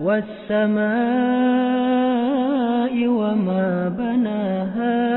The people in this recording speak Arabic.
والسماء وما بناها